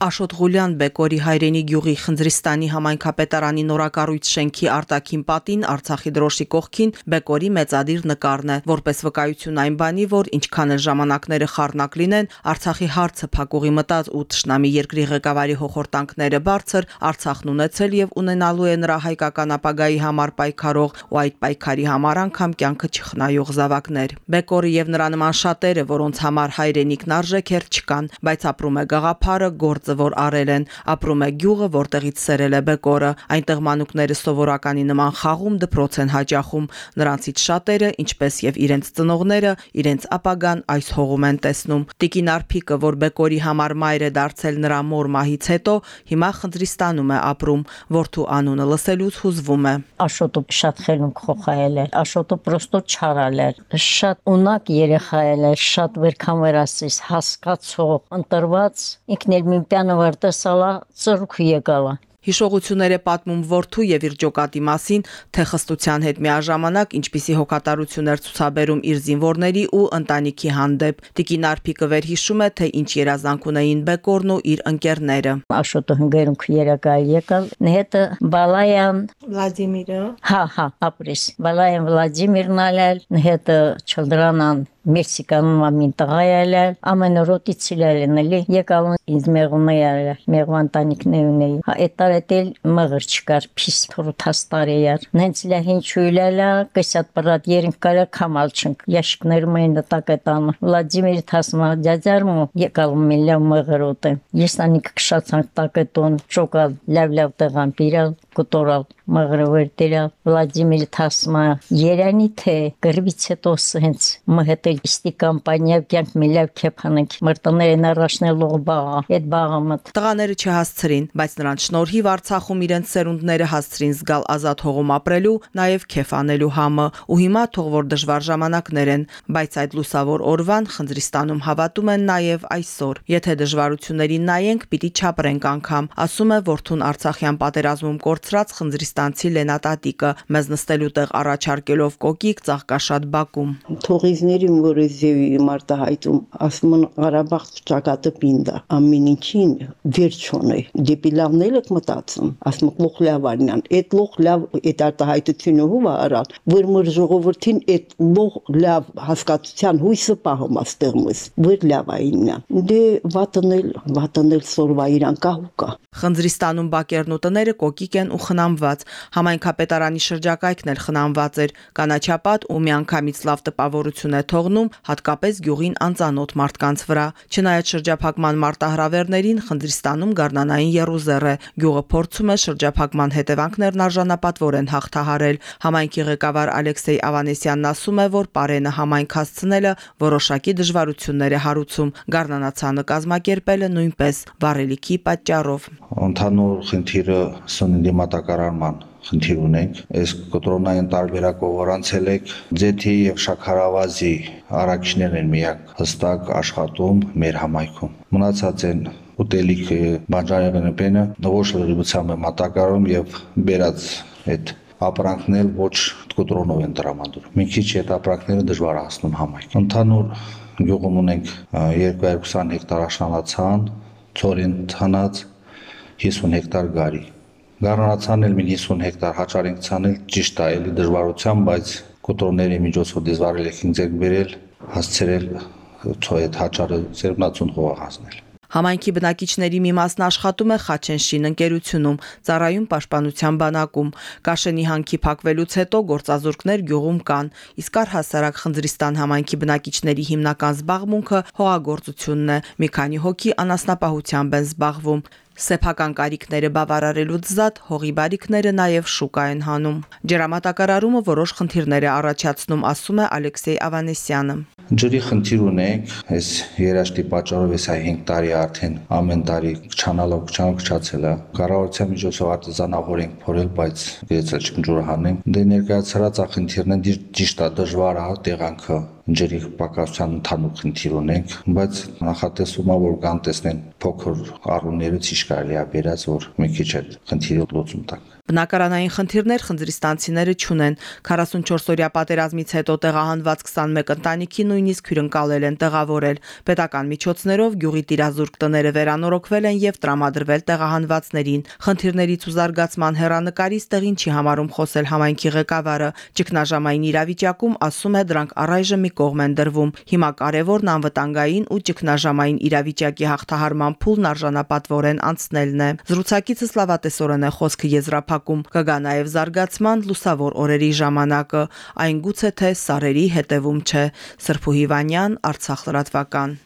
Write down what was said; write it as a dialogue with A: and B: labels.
A: Աշոտ Ղուլյան Բեկորի հայրենի գյուղի Խնձրիստանի համայնքապետարանի նորակառույց շենքի արտաքին պատին Արցախի դրոշի կողքին Բեկորի մեծադիր նկարն է, որպես վկայություն այն բանի, որ ինչքան էլ ժամանակները խառնակ լինեն, Արցախի հարցը փակուղի մտած ու ճշնամի երկրի ղեկավարի հոխորտանքները բարձր, Արցախն ունեցել եւ ունենալու է նրա հայկական ապագայի համար պայքարող ու այդ պայքարի համար անգամ կյանքը չխնայող զավակներ։ Բեկորը եւ նրա նման շատերը, որոնց համար հայրենիքն արժեք էր չկան, բայց ապրում է գաղափարը, գործ գործը, որ արել են, ապրում է գյուղը, որտեղից սերել է Բեկորը։ Այնտեղ մանուկները սովորականի նման խաղում դպրոց են հաճախում։ Նրանցից շատերը, ինչպես եւ իրենց ծնողները, իրենց ապագան այս հողում են տեսնում։ Տիկին Արփիկը, որ Բեկորի համար մայր է դարձել նրա մոր մահից հետո, հիմա Խնդրիստանում է ապրում, որդու անունը լսելուց հուզվում է։
B: Աշոտը շատ խելունք խոխայել էր։ Աշոտը պրոստո չարալ էր։ Շատ ունակ երեխա էր, շատ վերքան վերասից հասկացող, ընտրված, ինքն էլ մի Տանը վարտեսալա ծրուկ եկալա
A: Հիշողություններ է պատմում որդու եւ իր ջոկատի մասին, թե խստության հետ միաժամանակ ինչպիսի հոգատարություն էր ցուցաբերում իր զինվորների ու ընտանիքի հանդեպ։ Տիկին Արփիկը վերհիշում է, թե ինչ երազանք ունեին Բեկորն ու իր ընկերները։
B: Աշոտը հնգերունք երակայ եկալ, նհետը Բալայան
A: Վլադիմիրը։
B: Հա, հա, ապրես։ Բալայան Վլադիմիրն ալել, նհետը Չլդրանան Մեքսիկանում ամեն տղա ել է, ամեն օրոտի ցիլել են էլի, եկավ ինձ մեղուն է ել, մեղվան տանիքներ ունեի։ հա, Այդ տարեդել մղր չկար, փիս թորթաս տարի էր։ Նենց լա հին չույլելա, կսատ բրատ երին կարա կամալ չնք, ящикներում էին դտակետան։ Վլադիմիր թասմա ջաջարմու եկավ միլա մղրոտը։ Եսանիկ կշացանք տակետոն, շոկալ, լավ-լավ տեղան պիրալ, կտորալ մղրովեր դերա Վլադիմիր թասմա երանի թե գրվից հետո հենց մհետ մհետել իստի կամպանիա կյանք միլիավ քեփանենք մրտներն առաջնելով բաղա այդ բաղը մտ
A: տղաները չհասցրին բայց նրանց շնորհիվ Արցախում իրենց սերունդները հասցրին զգալ ազատ հողում ապրելու նաև քեֆ անելու համը ու հիմա թող որ դժվար ժամանակներ են բայց այդ լուսավոր օրվան Խնդրիստանում հավատում են նաև այսօր եթե դժվարություններին նայենք պիտի չապրենք անգամ ասում է Որթուն Արցախյան պատերազմում կորցրած Խնդրիստանցի Լենատատիկը մեզ նստելու տեղ առաջարկելով կոկիկ ծաղկաշատ Բաքում
C: թողիզների որը ձևի մարտահայտում ասում են Ղարաբաղ ճակատը պինդա ամեն ինչին վերջ ունի դեպի լավն եք մտածում ասում լոխ լավանյան այդ լոխ լավ այդ արտահայտությունը հուվա արալ որ մոր ժողովրդին այդ լոխ լավ հասկացության հույսը պահում աստեղմս որ լավ այննա դե վատնել վատնել սորվա իրան կահուկա
A: Խնձրիստանում բակերն ու տները կոկիկ են ու խնամված համայնքապետարանի շրջակայքն էլ խնամված էր կանաչապատ ու միանգամից լավ տպավորություն է թողնում հատկապես գյուղին անծանոթ մարդկանց վրա։ Չնայած շրջափակման մարտահրավերներին Խնդրիստանում Գառնանային Երուսեր է։ Գյուղը փորձում է շրջափակման հետևանքներն արժանապատվոր են հաղթահարել։ Համայնքի ղեկավար Ալեքսեյ Ավանեսյանն ասում է, որ Պարենը համայնք հասցնելը որոշակի դժվարություններ է հարուցում։ Գառնանացանը կազմակերպելը նույնպես վառելիքի պատճառով։
D: Ընդհանուր խնդիրը սննդի մատակարարման խնդիր ունենք։ Այս կտրոնային տարբերակով որանցել եք ձեթի եւ շաքարավազի առաքիչներն են միակ հստակ աշխատում մեր համայնքում։ Մնացած են ուտելիք բանջարեղենը ոչ լրիվությամբ է մատակարարում եւ բերած այդ ապրանքներ ոչ կտրոնով են տրամադրում։ Մի քիչ այդ ապրանքները դժվար հասնում համայնք։ Ընդհանուր գյուղում ունենք 220 հեկտար աշնանացան, ծորին ցանած 50 հեկտար գարի Գառնանացանն էլ մի 50 հեկտար հաճար ենք ցանել, ճիշտ է, էլի դժվարությամբ, բայց կոտրոնների միջոցով դիզվարել եք ինձ բերել, հասցրել ցո այդ հաճարը ծերմնացուն հողահասնել։
A: Համայնքի բնակիչների մի մասն աշխատում է Խաչենշին ընկերությունում, ծառայում պաշտպանության բանակում։ Կաշենի հանքի փակվելուց հետո գործազուրկներ գյուղում կան, իսկ առհասարակ Խնձրիստան համայնքի բնակիչների հիմնական զբաղմունքը հողագործությունն է։ Մի քանի հոգի անասնապահությամբ են զբաղվում սեփական կարիքները բավարարելուց զատ հողի բարիքները նաև շուկա են հանում։ Ջրամատակարարումը որոշ խնդիրներ է առաջացնում, ասում է Ալեքսեյ Ավանեսյանը։
D: Ջրի խնդիր ունենք, այս երաշտի պատճառով էս 5 տարի արդեն ամեն տարի չանալով չանալով քչացել է։ Կառավարության միջոցով արտեզանավոր ենք փորել, բայց գեցել չկն ջուրը հանենք։ Դե ներկայացրած ախնդիրն է, դժվար է տեղանքը ջրի պակասության ընդհանուր խնդիր ունենք, բայց նախատեսումա որ կան տեսնեն փոքր առումներից ինչ կարելի է վերած որ մի քիչ այդ խնդիրը լուծում տակ։
A: Բնակարանային խնդիրներ խնձրիստանցիները չունեն։ 44-օրյա պատերազմից հետո տեղահանված 21 ընտանիքի նույնիսկ հյուրընկալել են տեղավորել։ Պետական միջոցներով գյուղի տիրազուրկ տները վերանորոգվել են եւ տրամադրվել տեղահանվածներին։ Խնդիրներից ու զարգացման հերանեկարից տեղին չի համարում խոսել համայնքի ղեկավարը։ Ճգնաժամային իրավիճակում ասում է դրանք առայժմ մի կողմ են դրվում։ Հիմա կարևորն անվտանգային ու ճգնաժամային իրավիճակի հաղթահարման փուլն արժանապատվորեն անցնելն է։ Զրուցակիցը Սլավատեսորեն է խոսքը եզրափակում։ Կգա նաև զարգացման լուսավոր օրերի ժամանակը, այն գուցե թե սարերի հետևում չէ։ Սրփու Հիվանյան, Արցախ լրատվական։